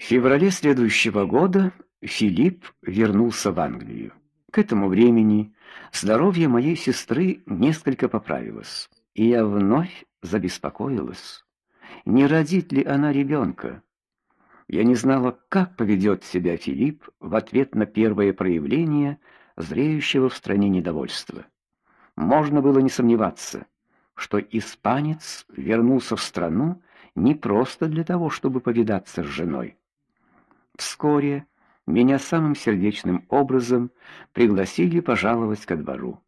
В феврале следующего года Филипп вернулся в Англию. К этому времени здоровье моей сестры несколько поправилось, и я вновь забеспокоилась, не родит ли она ребенка. Я не знала, как поведет себя Филипп в ответ на первое проявление зреющего в стране недовольства. Можно было не сомневаться, что испанец вернулся в страну не просто для того, чтобы повидаться с женой. Вскоре меня самым сердечным образом пригласили пожаловать ко двору.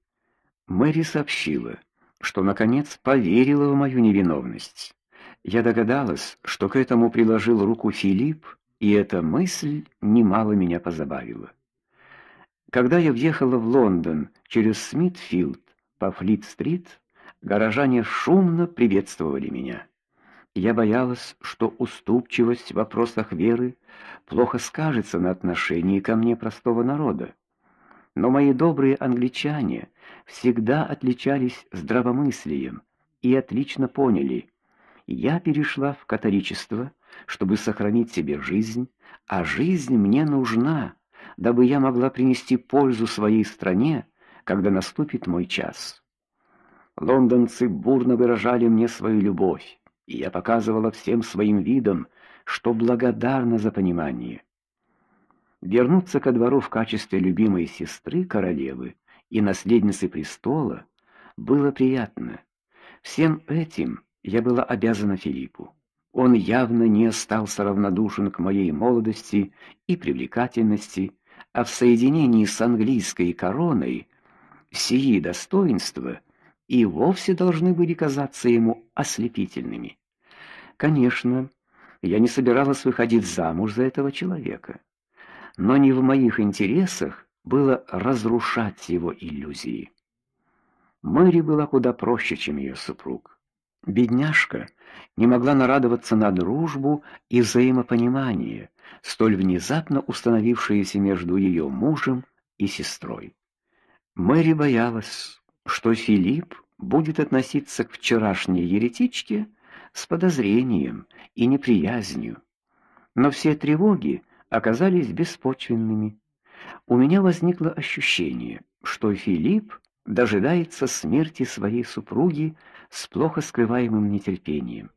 Мэри сообщила, что наконец поверила в мою невиновность. Я догадалась, что к этому приложил руку Филипп, и эта мысль немало меня позабавила. Когда я въехала в Лондон через Смитфилд по Флит-стрит, горожане шумно приветствовали меня. Я боялась, что уступчивость в вопросах веры плохо скажется на отношении ко мне простого народа. Но мои добрые англичане всегда отличались здравомыслием и отлично поняли: я перешла в католичество, чтобы сохранить себе жизнь, а жизнь мне нужна, дабы я могла принести пользу своей стране, когда наступит мой час. Лондонцы бурно выражали мне свою любовь и я показывала всем своим видом, что благодарна за понимание. Вернуться ко двору в качестве любимой сестры королевы и наследницы престола было приятно. Всем этим я была обязана Филиппу. Он явно не остался равнодушен к моей молодости и привлекательности, а в соединении с английской короной сии достоинства и вовсе должны были казаться ему ослепительными. Конечно, я не собиралась выходить замуж за этого человека, но не в моих интересах было разрушать его иллюзии. Мэри была куда проще, чем ее супруг. Бедняжка не могла нарадоваться на дружбу и взаимопонимание, столь внезапно установившиеся между ее мужем и сестрой. Мэри боялась, что Филипп будет относиться к вчерашней еретичке с подозрением и неприязнью. Но все тревоги оказались беспочвенными. У меня возникло ощущение, что Филипп дожидается смерти своей супруги с плохо скрываемым нетерпением.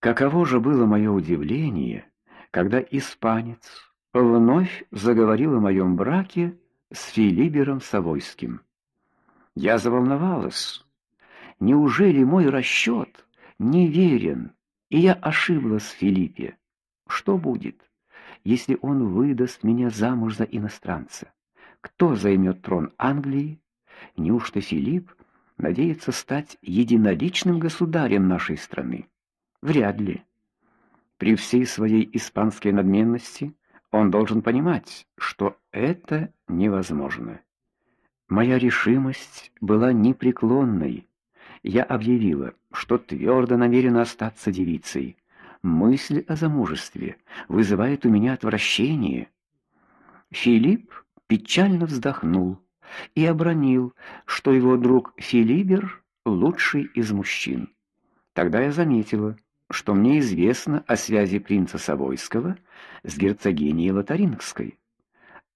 Каково же было мое удивление, когда испанец вновь заговорил о моем браке с Филибером Савойским. Я заволновалась. Неужели мой расчет неверен, и я ошиблась в Филиппе? Что будет, если он выдаст меня замуж за иностранца? Кто займет трон Англии? Неужто Филипп надеется стать единоличным государем нашей страны? Вряд ли. При всей своей испанской надменности он должен понимать, что это невозможно. Моя решимость была непреклонной. Я объявила, что твердо намерена остаться девицей. Мысль о замужестве вызывает у меня отвращение. Филипп печально вздохнул и обронил, что его друг Филибер лучший из мужчин. Тогда я заметила, что мне известно о связи принца Савойского с герцогиней Лотарингской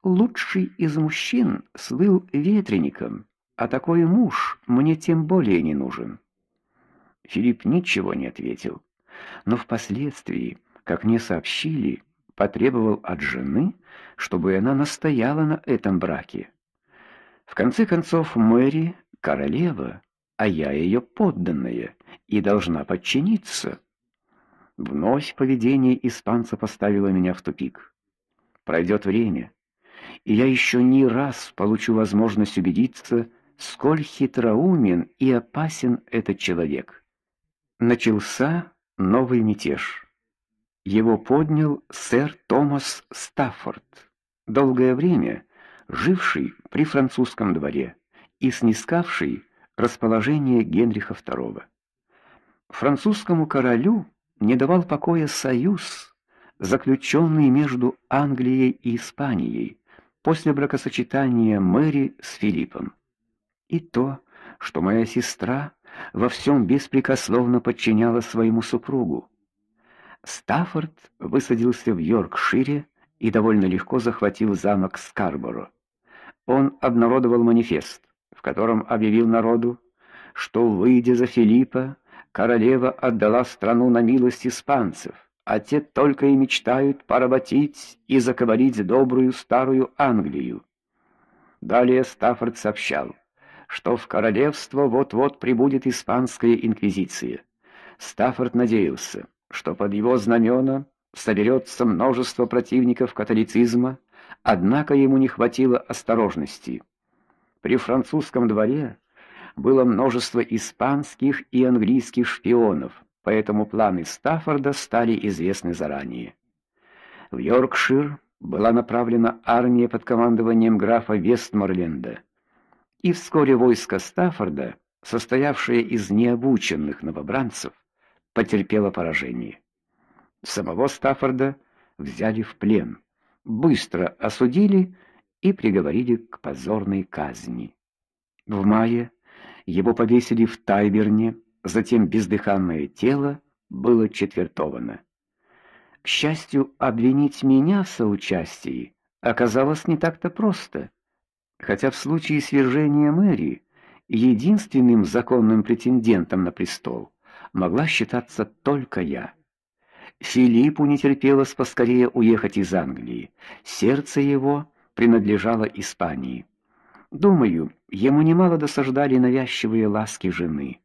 лучший из мужчин слыл ветреником, а такой муж мне тем более не нужен. Филипп ничего не ответил, но впоследствии, как мне сообщили, потребовал от жены, чтобы она настояла на этом браке. В конце концов, Мэри королева, а я ее подданная и должна подчиниться. Вновь поведение испанца поставило меня в тупик. Пройдет время, и я еще не раз получу возможность убедиться, сколь хитроумен и опасен этот человек. Начался новый мятеж. Его поднял сэр Томас Стаффорд, долгое время живший при французском дворе и снискавший расположение Генриха II. Французскому королю не давал покоя союз, заключенный между Англией и Испанией, после бракосочетания Мэри с Филиппом. И то, что моя сестра во всем беспрекословно подчинялась своему супругу. Стаффорд высадился в Йоркшире и довольно легко захватил замок Скарборо. Он обнародовал манифест, в котором объявил народу, что выйдя за Филиппа, королева отдала страну на милость испанцев, а те только и мечтают поработить и заковырить добрую старую Англию. Далее Стаффорд сообщал, что в королевство вот-вот прибудет испанская инквизиция. Стаффорд надеялся, что под его знамена соберется множество противников католицизма, однако ему не хватило осторожности. При французском дворе было множество испанских и английских шпионов, поэтому планы Стаффорда стали известны заранее. В Йоркшир была направлена армия под командованием графа Вестморленда, и вскоре войско Стаффорда, состоявшее из необученных новобранцев, потерпело поражение. Самого Стаффорда взяли в плен, быстро осудили и приговорили к позорной казни. В мае его повесили в Тайберне, затем бездыханное тело было четвертовано. К счастью, обвинить меня в соучастии оказалось не так-то просто, хотя в случае свержения мэрии единственным законным претендентом на престол могла считаться только я. Филиппу не терпелось поскорее уехать из Англии. Сердце его принадлежало Испании. Думаю, ему немало досаждали навязчивые ласки жены,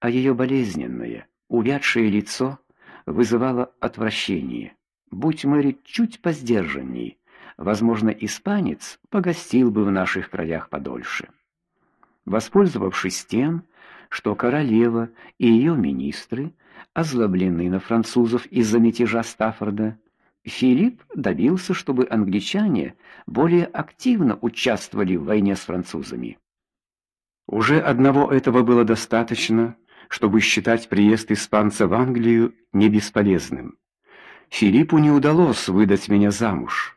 а ее болезненное, увядшее лицо вызывало отвращение. Будь Мэри чуть поздержанней, возможно, испанец погостил бы в наших краях подольше. Воспользовавшись тем, что королева и ее министры озлоблены на французов из-за мятежа Стаффорда, Филипп добился, чтобы англичане более активно участвовали в войне с французами. Уже одного этого было достаточно, чтобы считать приезд испанца в Англию не бесполезным. Филиппу не удалось выдать меня замуж,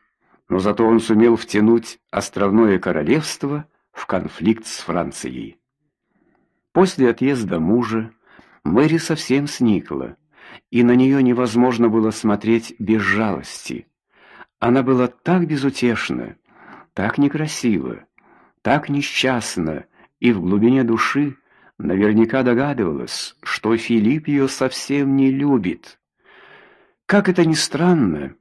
но зато он сумел втянуть островное королевство в конфликт с Францией. После отъезда мужа Мэри совсем сникла, и на нее невозможно было смотреть без жалости. Она была так безутешна, так некрасива, так несчастна, и в глубине души наверняка догадывалась, что Филипп ее совсем не любит. Как это ни странно,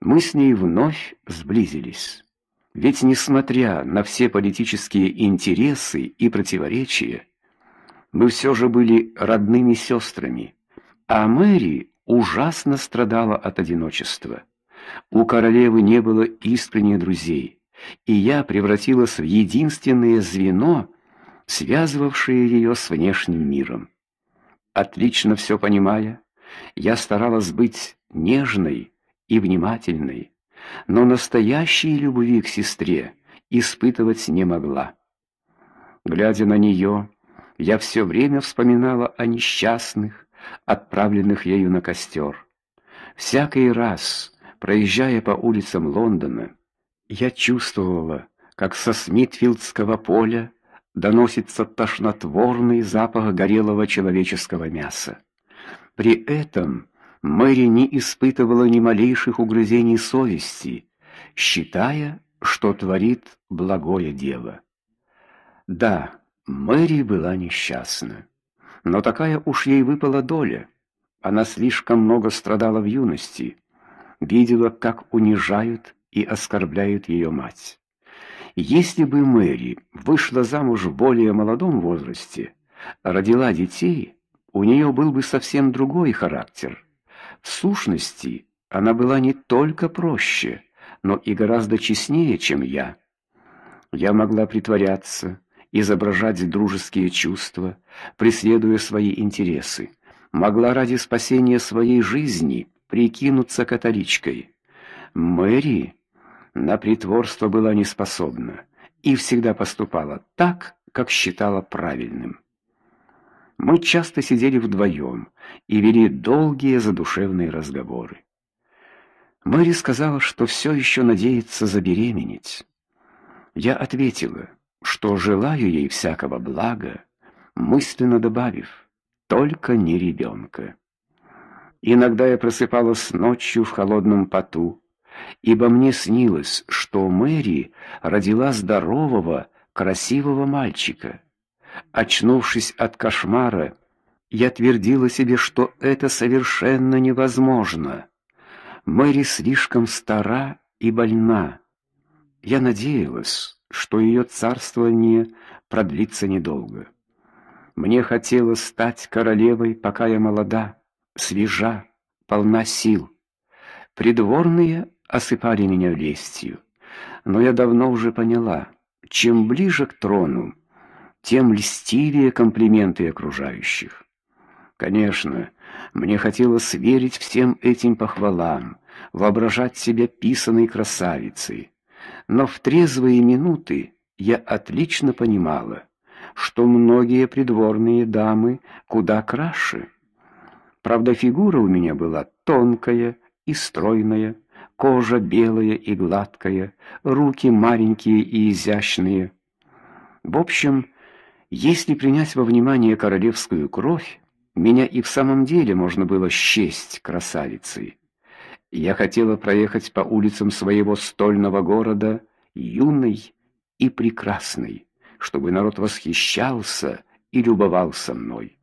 мы с ней вновь сблизились. Ведь несмотря на все политические интересы и противоречия, мы все же были родными сестрами. А Мэри ужасно страдала от одиночества. У королевы не было искренних друзей, и я превратилась в единственное звено, связывавшее ее с внешним миром. Отлично все понимая, я старалась быть нежной и внимательной, но настоящей любви к сестре испытывать не могла. Глядя на нее, я все время вспоминала о несчастных, отправленных ею на костер. Всякий раз, проезжая по улицам Лондона, я чувствовала, как со Смитфилдского поля доносится тошнотворный запах горелого человеческого мяса. При этом Мэри не испытывала ни малейших угрызений совести, считая, что творит благое дело. Да, Мэри была несчастна. Но такая уж ей выпала доля. Она слишком много страдала в юности, видела, как унижают и оскорбляют ее мать. Если бы Мэри вышла замуж в более молодом возрасте, родила детей, у нее был бы совсем другой характер. В сущности, она была не только проще, но и гораздо честнее, чем я. Я могла притворяться, изображать дружеские чувства, преследуя свои интересы. Могла ради спасения своей жизни прикинуться католичкой. Мэри на притворство была не способна и всегда поступала так, как считала правильным. Мы часто сидели вдвоем и вели долгие задушевные разговоры. Мэри сказала, что все еще надеется забеременеть. Я ответила: что желаю ей всякого блага, мысленно добавив: только не ребенка. Иногда я просыпалась ночью в холодном поту, ибо мне снилось, что Мэри родила здорового, красивого мальчика. Очнувшись от кошмара, я твердила себе, что это совершенно невозможно. Мэри слишком стара и больна. Я надеялась, что ее царствование продлится недолго. Мне хотелось стать королевой, пока я молода, свежа, полна сил. Придворные осыпали меня лестью, но я давно уже поняла, чем ближе к трону, тем льстивее комплименты окружающих. Конечно, мне хотелось верить всем этим похвалам, воображать себя писаной красавицей, но в трезвые минуты я отлично понимала, что многие придворные дамы куда краше. Правда, фигура у меня была тонкая и стройная, кожа белая и гладкая, руки маленькие и изящные. В общем, если принять во внимание королевскую кровь, меня и в самом деле можно было счесть красавицей. Я хотела проехать по улицам своего стольного города юной и прекрасной, чтобы народ восхищался и любовался мной.